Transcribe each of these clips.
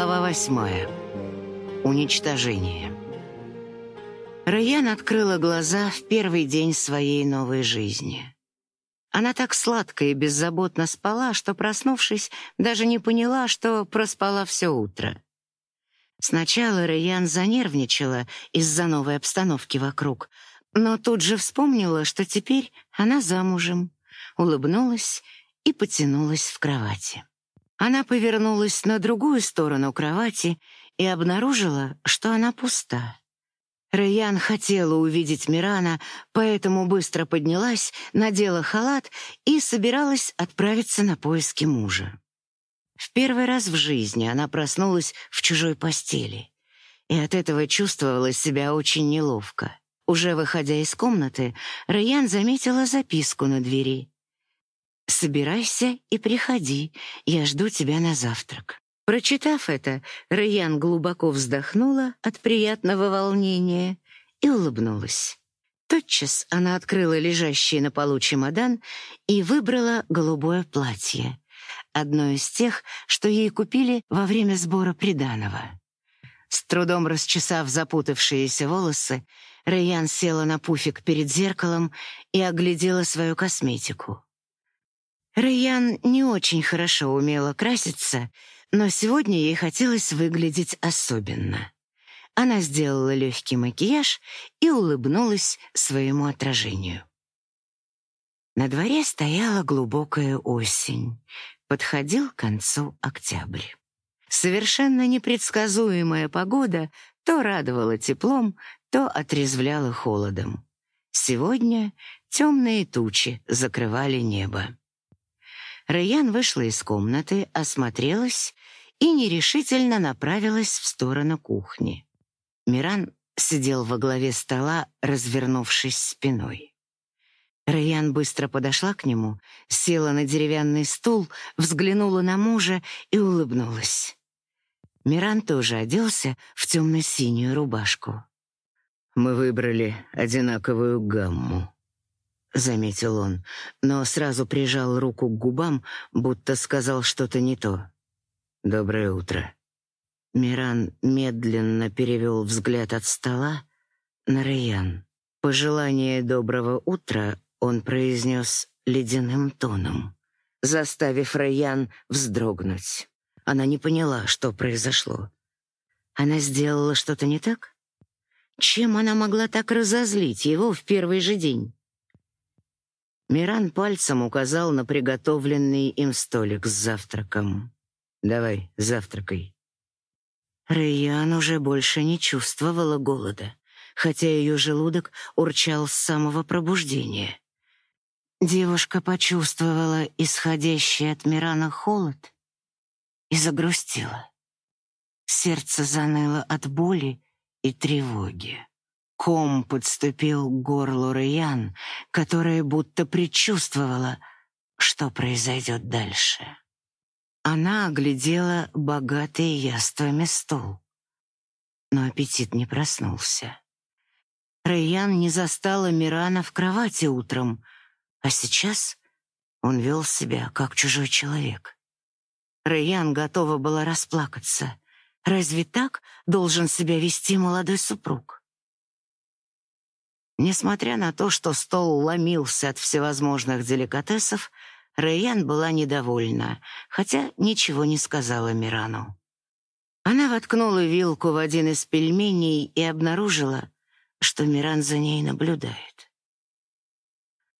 Глава восьмая. Уничтожение. Райан открыла глаза в первый день своей новой жизни. Она так сладко и беззаботно спала, что, проснувшись, даже не поняла, что проспала все утро. Сначала Райан занервничала из-за новой обстановки вокруг, но тут же вспомнила, что теперь она замужем, улыбнулась и потянулась в кровати. Она повернулась на другую сторону кровати и обнаружила, что она пуста. Райан хотела увидеть Мирана, поэтому быстро поднялась, надела халат и собиралась отправиться на поиски мужа. В первый раз в жизни она проснулась в чужой постели, и от этого чувствовала себя очень неловко. Уже выходя из комнаты, Райан заметила записку на двери. «Собирайся и приходи, я жду тебя на завтрак». Прочитав это, Райан глубоко вздохнула от приятного волнения и улыбнулась. Тотчас она открыла лежащий на полу чемодан и выбрала голубое платье, одно из тех, что ей купили во время сбора приданого. С трудом расчесав запутавшиеся волосы, Райан села на пуфик перед зеркалом и оглядела свою косметику. Райан не очень хорошо умела краситься, но сегодня ей хотелось выглядеть особенно. Она сделала легкий макияж и улыбнулась своему отражению. На дворе стояла глубокая осень. Подходил к концу октябрь. Совершенно непредсказуемая погода то радовала теплом, то отрезвляла холодом. Сегодня темные тучи закрывали небо. Рэйян вышла из комнаты, осмотрелась и нерешительно направилась в сторону кухни. Миран сидел во главе стола, развернувшись спиной. Рэйян быстро подошла к нему, села на деревянный стул, взглянула на мужа и улыбнулась. Миран тоже оделся в темно-синюю рубашку. «Мы выбрали одинаковую гамму», — заметил он, но сразу прижал руку к губам, будто сказал что-то не то. «Доброе утро». Миран медленно перевел взгляд от стола на Раян. Пожелание доброго утра он произнес ледяным тоном, заставив Раян вздрогнуть. Она не поняла, что произошло. Она сделала что-то не так? Чем она могла так разозлить его в первый же день? Миран пальцем указал на приготовленный им столик с завтраком. «Давай, завтракай». Рэйян уже больше не чувствовала голода, хотя ее желудок урчал с самого пробуждения. Девушка почувствовала исходящий от Мирана холод и загрустила. Сердце заныло от боли и тревоги. Ком подступил к горлу Раян, которая будто предчувствовала, что произойдет дальше. Она оглядела богатый яствами стол, но аппетит не проснулся. Раян не застала Мирана в кровати утром, а сейчас он вел себя как чужой человек. Раян готова была расплакаться. Разве так должен себя вести молодой супруг? Несмотря на то, что стол ломился от всевозможных деликатесов, Рэйян была недовольна, хотя ничего не сказала Мирану. Она воткнула вилку в один из пельменей и обнаружила, что Миран за ней наблюдает.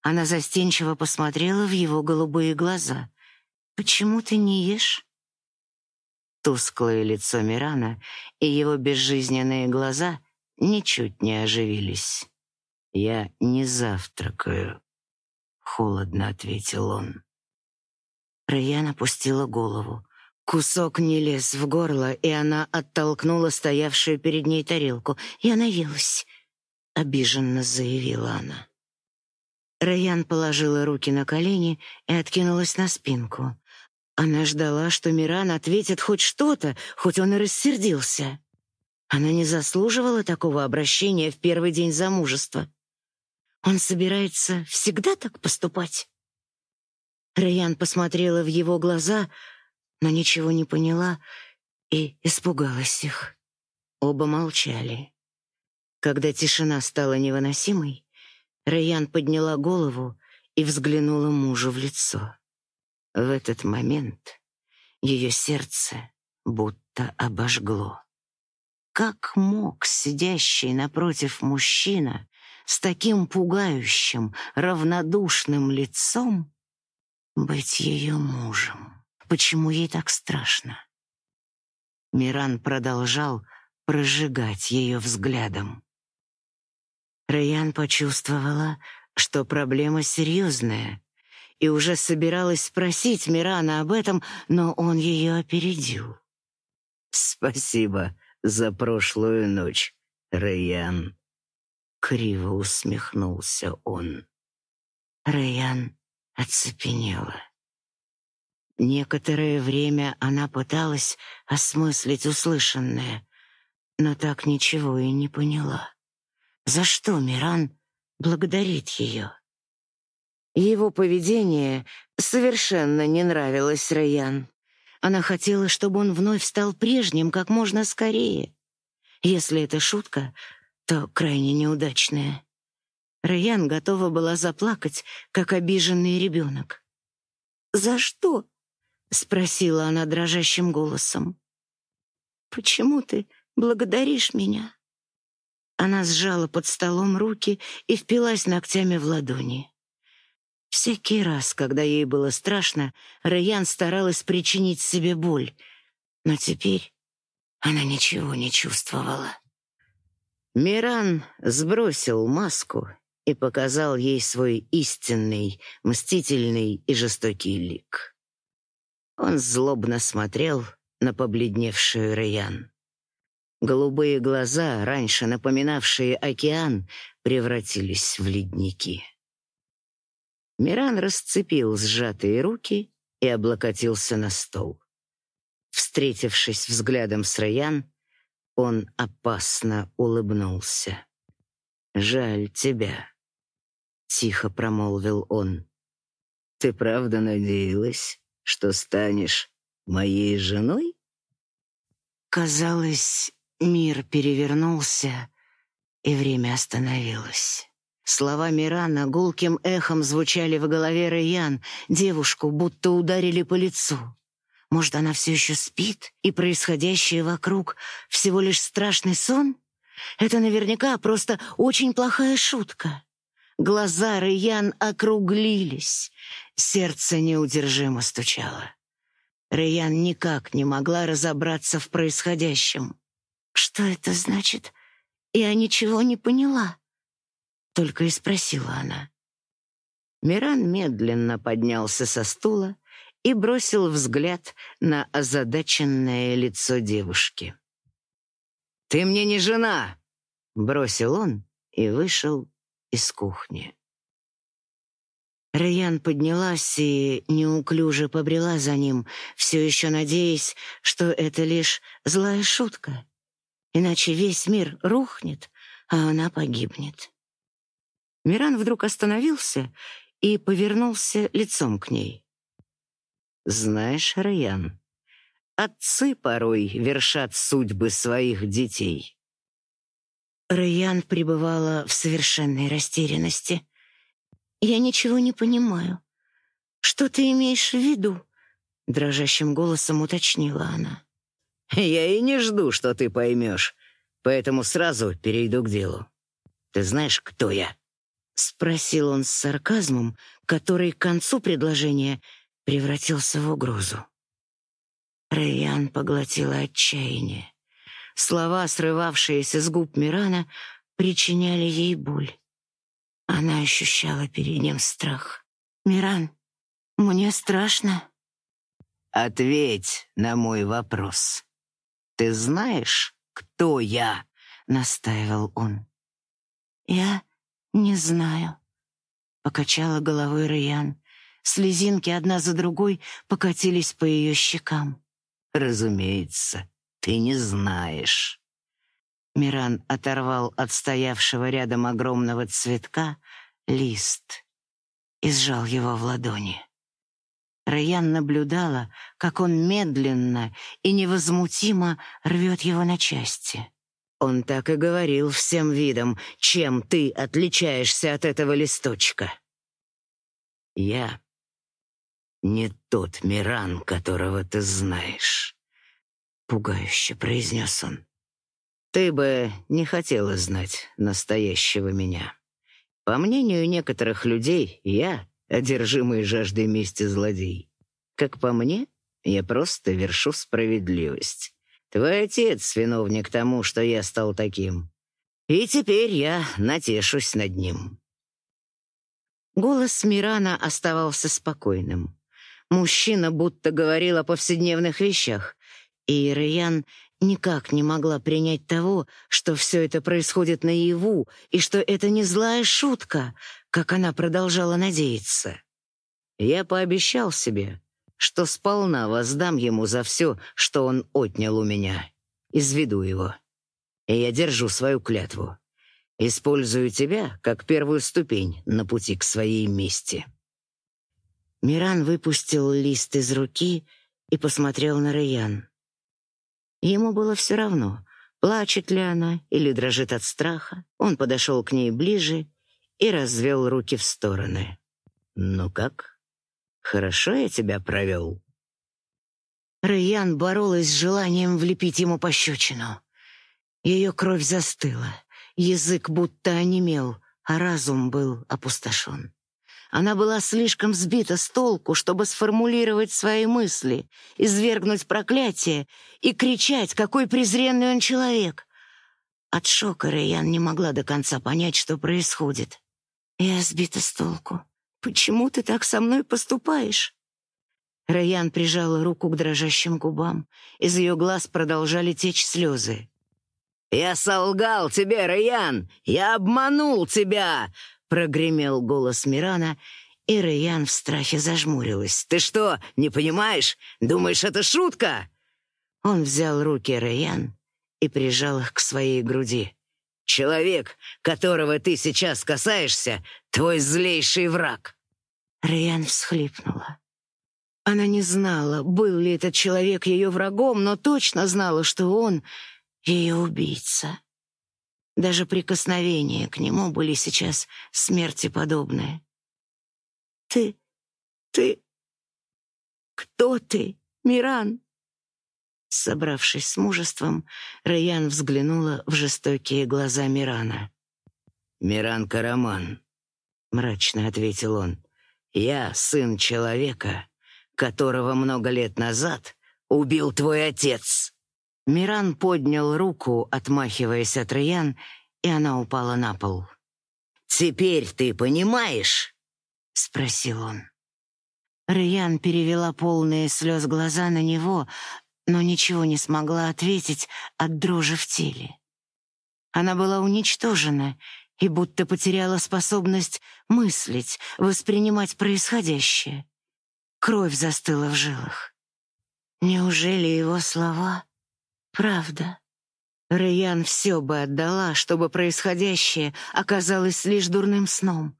Она застенчиво посмотрела в его голубые глаза. «Почему ты не ешь?» Тусклое лицо Мирана и его безжизненные глаза ничуть не оживились. «Я не завтракаю», — холодно ответил он. Раян опустила голову. Кусок не лез в горло, и она оттолкнула стоявшую перед ней тарелку. «Я наелась», — обиженно заявила она. Раян положила руки на колени и откинулась на спинку. Она ждала, что Миран ответит хоть что-то, хоть он и рассердился. Она не заслуживала такого обращения в первый день замужества. Он собирается всегда так поступать? Райан посмотрела в его глаза, но ничего не поняла и испугалась их. Оба молчали. Когда тишина стала невыносимой, Райан подняла голову и взглянула мужу в лицо. В этот момент ее сердце будто обожгло. Как мог сидящий напротив мужчина с таким пугающим, равнодушным лицом быть ее мужем? Почему ей так страшно? Миран продолжал прожигать ее взглядом. Райан почувствовала, что проблема серьезная, и уже собиралась спросить Мирана об этом, но он ее опередил. «Спасибо за прошлую ночь, Райан», — криво усмехнулся он. Райан оцепенела. Некоторое время она пыталась осмыслить услышанное, но так ничего и не поняла. За что Миран благодарит ее? Его поведение совершенно не нравилось Райан. Она хотела, чтобы он вновь стал прежним как можно скорее. Если это шутка, то крайне неудачная. Райан готова была заплакать, как обиженный ребенок. «За что?» — спросила она дрожащим голосом. «Почему ты благодаришь меня?» Она сжала под столом руки и впилась ногтями в ладони. Всякий раз, когда ей было страшно, Райан старалась причинить себе боль, но теперь она ничего не чувствовала. Миран сбросил маску и показал ей свой истинный, мстительный и жестокий лик. Он злобно смотрел на побледневшую Райан. Голубые глаза, раньше напоминавшие океан, превратились в ледники. Миран расцепил сжатые руки и облокотился на стол. Встретившись взглядом с Раян, он опасно улыбнулся. «Жаль тебя», — тихо промолвил он. «Ты правда надеялась, что станешь моей женой?» Казалось, Мир перевернулся, и время остановилось. Слова Мирана гулким эхом звучали в голове Райан, девушку будто ударили по лицу. Может, она все еще спит, и происходящее вокруг всего лишь страшный сон? Это наверняка просто очень плохая шутка. Глаза Райан округлились, сердце неудержимо стучало. Райан никак не могла разобраться в происходящем. «Что это значит? Я ничего не поняла», — только и спросила она. Миран медленно поднялся со стула и бросил взгляд на озадаченное лицо девушки. «Ты мне не жена!» — бросил он и вышел из кухни. Райан поднялась и неуклюже побрела за ним, все еще надеясь, что это лишь злая шутка иначе весь мир рухнет, а она погибнет. Миран вдруг остановился и повернулся лицом к ней. «Знаешь, Раян, отцы порой вершат судьбы своих детей». Раян пребывала в совершенной растерянности. «Я ничего не понимаю. Что ты имеешь в виду?» Дрожащим голосом уточнила она. Я и не жду, что ты поймешь, поэтому сразу перейду к делу. Ты знаешь, кто я?» Спросил он с сарказмом, который к концу предложения превратился в угрозу. Рэйян поглотила отчаяние. Слова, срывавшиеся с губ Мирана, причиняли ей боль. Она ощущала перед ним страх. «Миран, мне страшно». «Ответь на мой вопрос», «Ты знаешь, кто я?» — настаивал он. «Я не знаю», — покачала головой Раян. Слезинки одна за другой покатились по ее щекам. «Разумеется, ты не знаешь». Миран оторвал от стоявшего рядом огромного цветка лист и сжал его в ладони. Раян наблюдала, как он медленно и невозмутимо рвет его на части. Он так и говорил всем видом, чем ты отличаешься от этого листочка. Я не тот Миран, которого ты знаешь, пугающе произнес он. Ты бы не хотела знать настоящего меня. По мнению некоторых людей, я одержимый жаждой мести злодей. Как по мне, я просто вершу справедливость. Твой отец виновник тому, что я стал таким. И теперь я натешусь над ним. Голос Мирана оставался спокойным. Мужчина будто говорил о повседневных вещах, и Раян никак не могла принять того, что все это происходит наяву, и что это не злая шутка, как она продолжала надеяться. Я пообещал себе, что сполна воздам ему за все, что он отнял у меня. Изведу его. И я держу свою клятву. Использую тебя как первую ступень на пути к своей мести. Миран выпустил лист из руки и посмотрел на Раян. Ему было все равно, плачет ли она или дрожит от страха. Он подошел к ней ближе и развел руки в стороны. «Ну как? Хорошо я тебя провел?» Раян боролась с желанием влепить ему пощечину. Ее кровь застыла, язык будто онемел, а разум был опустошен. Она была слишком сбита с толку, чтобы сформулировать свои мысли, извергнуть проклятие и кричать, какой презренный он человек. От шока Рэйян не могла до конца понять, что происходит. «Я сбита с толку. Почему ты так со мной поступаешь?» Рэйян прижала руку к дрожащим губам. Из ее глаз продолжали течь слезы. «Я солгал тебе, Рэйян! Я обманул тебя!» Прогремел голос Мирана, и Рэйян в страхе зажмурилась. «Ты что, не понимаешь? Думаешь, это шутка?» Он взял руки Рэйян и прижал их к своей груди. «Человек, которого ты сейчас касаешься, твой злейший враг!» Рэйян всхлипнула. Она не знала, был ли этот человек ее врагом, но точно знала, что он — ее убийца. Даже прикосновения к нему были сейчас смерти подобные. «Ты... ты... кто ты, Миран?» Собравшись с мужеством, Раян взглянула в жестокие глаза Мирана. «Миран Караман», — мрачно ответил он, — «я сын человека, которого много лет назад убил твой отец». Миран поднял руку, отмахиваясь от Раян, и она упала на пол. «Теперь ты понимаешь?» — спросил он. Раян перевела полные слез глаза на него, но ничего не смогла ответить от дрожи в теле. Она была уничтожена и будто потеряла способность мыслить, воспринимать происходящее. Кровь застыла в жилах. Неужели его слова Правда. Рэян все бы отдала, чтобы происходящее оказалось лишь дурным сном.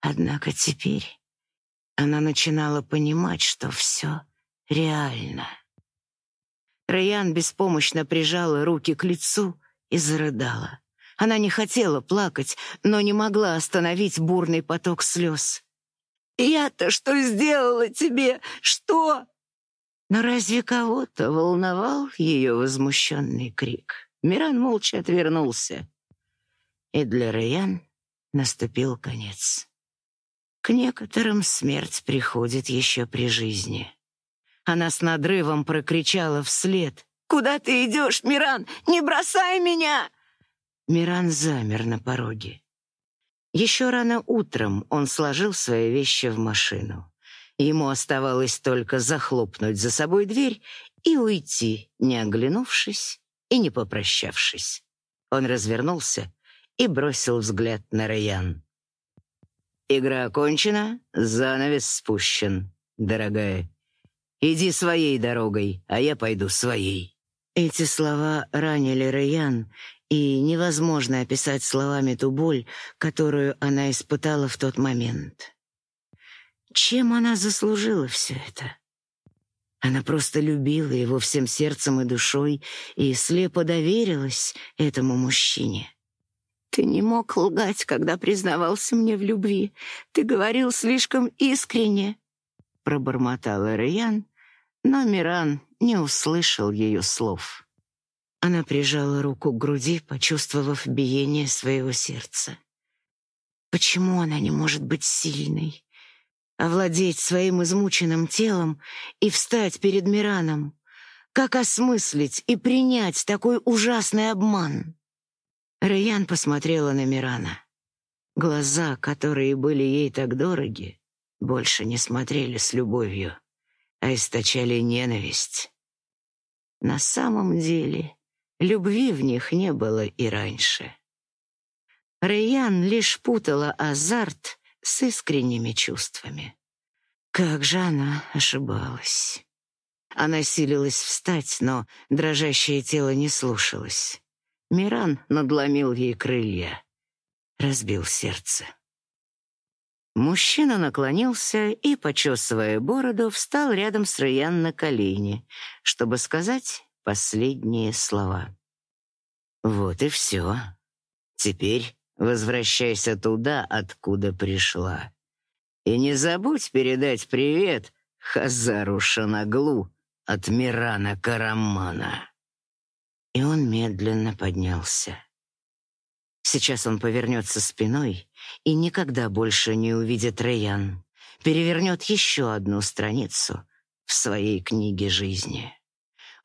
Однако теперь она начинала понимать, что все реально. Рэян беспомощно прижала руки к лицу и зарыдала. Она не хотела плакать, но не могла остановить бурный поток слез. «Я-то что сделала тебе? Что?» Но разве кого-то волновал ее возмущенный крик? Миран молча отвернулся. И для Раян наступил конец. К некоторым смерть приходит еще при жизни. Она с надрывом прокричала вслед. «Куда ты идешь, Миран? Не бросай меня!» Миран замер на пороге. Еще рано утром он сложил свои вещи в машину. Ему оставалось только захлопнуть за собой дверь и уйти, не оглянувшись и не попрощавшись. Он развернулся и бросил взгляд на Раян. «Игра окончена, занавес спущен, дорогая. Иди своей дорогой, а я пойду своей». Эти слова ранили Раян, и невозможно описать словами ту боль, которую она испытала в тот момент. Чем она заслужила все это? Она просто любила его всем сердцем и душой и слепо доверилась этому мужчине. Ты не мог лгать, когда признавался мне в любви. Ты говорил слишком искренне, пробормотала Райан, но Миран не услышал ее слов. Она прижала руку к груди, почувствовав биение своего сердца. Почему она не может быть сильной? Овладеть своим измученным телом и встать перед Мираном? Как осмыслить и принять такой ужасный обман? Райан посмотрела на Мирана. Глаза, которые были ей так дороги, больше не смотрели с любовью, а источали ненависть. На самом деле, любви в них не было и раньше. Рэйян лишь путала азарт с искренними чувствами. Как же она ошибалась. Она силилась встать, но дрожащее тело не слушалось. Миран надломил ей крылья, разбил сердце. Мужчина наклонился и, почесывая бороду, встал рядом с Раян на колени, чтобы сказать последние слова. «Вот и все. Теперь возвращайся туда, откуда пришла. И не забудь передать привет Хазару Шанаглу от Мирана Карамана». И он медленно поднялся. Сейчас он повернется спиной и никогда больше не увидит Рэян, перевернет еще одну страницу в своей книге жизни.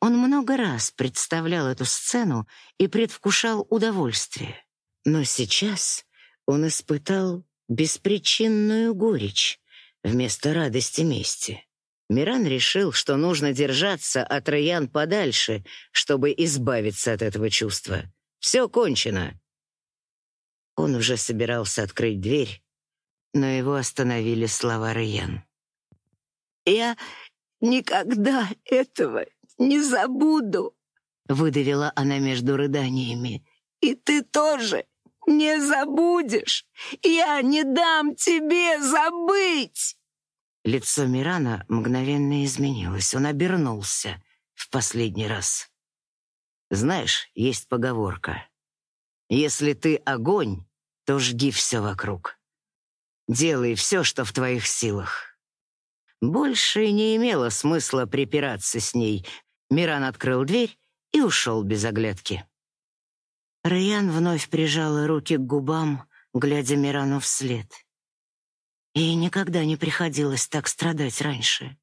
Он много раз представлял эту сцену и предвкушал удовольствие. Но сейчас он испытал беспричинную горечь вместо радости мести. Миран решил, что нужно держаться от Раян подальше, чтобы избавиться от этого чувства. Все кончено. Он уже собирался открыть дверь, но его остановили слова Раян. «Я никогда этого не забуду», — выдавила она между рыданиями. «И ты тоже не забудешь. Я не дам тебе забыть». Лицо Мирана мгновенно изменилось. Он обернулся в последний раз. Знаешь, есть поговорка. Если ты огонь, то жги все вокруг. Делай все, что в твоих силах. Больше не имело смысла припираться с ней. Миран открыл дверь и ушел без оглядки. Райан вновь прижала руки к губам, глядя Мирану вслед. Ей никогда не приходилось так страдать раньше.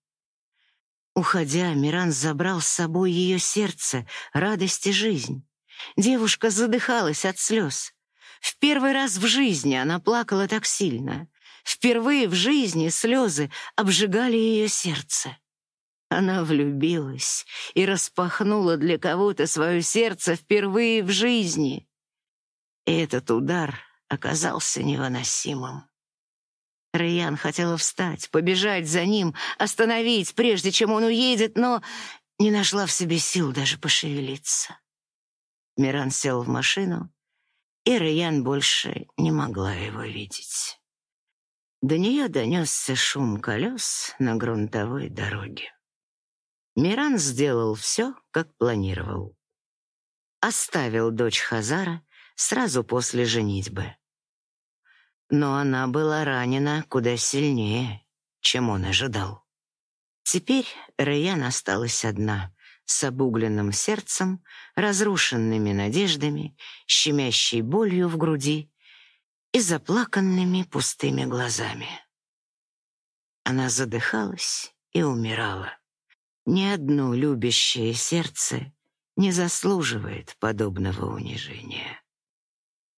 Уходя, Миран забрал с собой ее сердце, радость и жизнь. Девушка задыхалась от слез. В первый раз в жизни она плакала так сильно. Впервые в жизни слезы обжигали ее сердце. Она влюбилась и распахнула для кого-то свое сердце впервые в жизни. И этот удар оказался невыносимым. Рэйян хотела встать, побежать за ним, остановить, прежде чем он уедет, но не нашла в себе сил даже пошевелиться. Миран сел в машину, и Рэйян больше не могла его видеть. До нее донесся шум колес на грунтовой дороге. Миран сделал все, как планировал. Оставил дочь Хазара сразу после женитьбы но она была ранена куда сильнее, чем он ожидал. Теперь Рэян осталась одна, с обугленным сердцем, разрушенными надеждами, щемящей болью в груди и заплаканными пустыми глазами. Она задыхалась и умирала. Ни одно любящее сердце не заслуживает подобного унижения.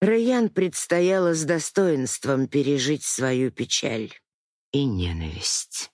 Райан предстояло с достоинством пережить свою печаль и ненависть.